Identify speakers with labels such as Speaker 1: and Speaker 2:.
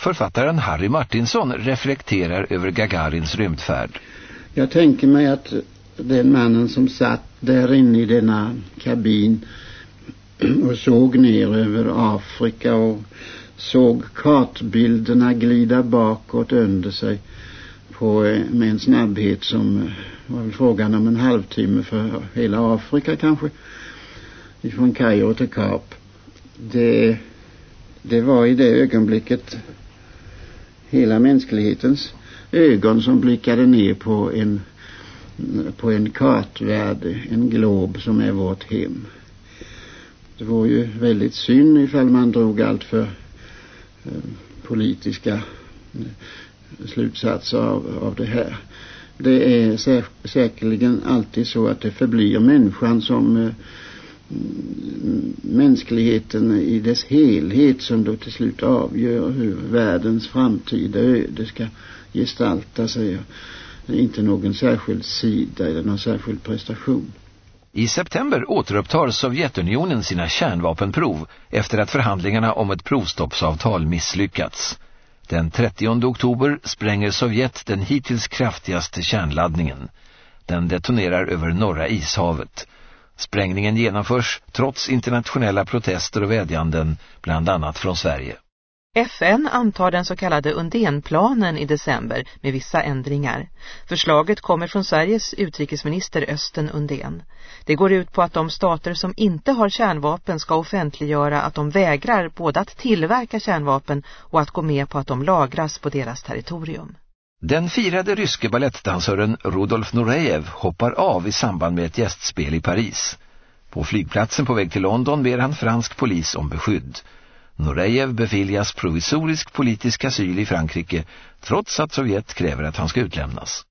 Speaker 1: Författaren Harry Martinsson reflekterar över Gagarins rymdfärd.
Speaker 2: Jag tänker mig att den mannen som satt där inne i denna kabin och såg ner över Afrika och såg kartbilderna glida bakåt under sig på, med en snabbhet som var väl frågan om en halvtimme för hela Afrika kanske ifrån Kairo till Kap det, det var i det ögonblicket hela mänsklighetens ögon som blickade ner på en på en kartvärld, en glob som är vårt hem. Det vore ju väldigt synd ifall man drog allt för eh, politiska eh, slutsatser av, av det här. Det är sä säkerligen alltid så att det förblir människan som eh, mänskligheten i dess helhet som då till slut avgör hur världens framtida öde ska gestalta sig. Inte någon särskild sida eller någon särskild prestation.
Speaker 1: I september återupptar Sovjetunionen sina kärnvapenprov efter att förhandlingarna om ett provstoppsavtal misslyckats. Den 30 oktober spränger Sovjet den hittills kraftigaste kärnladdningen. Den detonerar över norra ishavet. Sprängningen genomförs trots internationella protester och vädjanden, bland annat från Sverige.
Speaker 3: FN antar den så kallade Undénplanen i december med vissa ändringar. Förslaget kommer från Sveriges utrikesminister Östen Undén. Det går ut på att de stater som inte har kärnvapen ska offentliggöra att de vägrar både att tillverka kärnvapen och att gå med på att de lagras på deras territorium.
Speaker 1: Den firade ryske ballettdansören Rudolf Nurejev hoppar av i samband med ett gästspel i Paris. På flygplatsen på väg till London ber han fransk polis om beskydd. Nurejev beviljas provisorisk politisk asyl i Frankrike trots att Sovjet kräver att han ska utlämnas.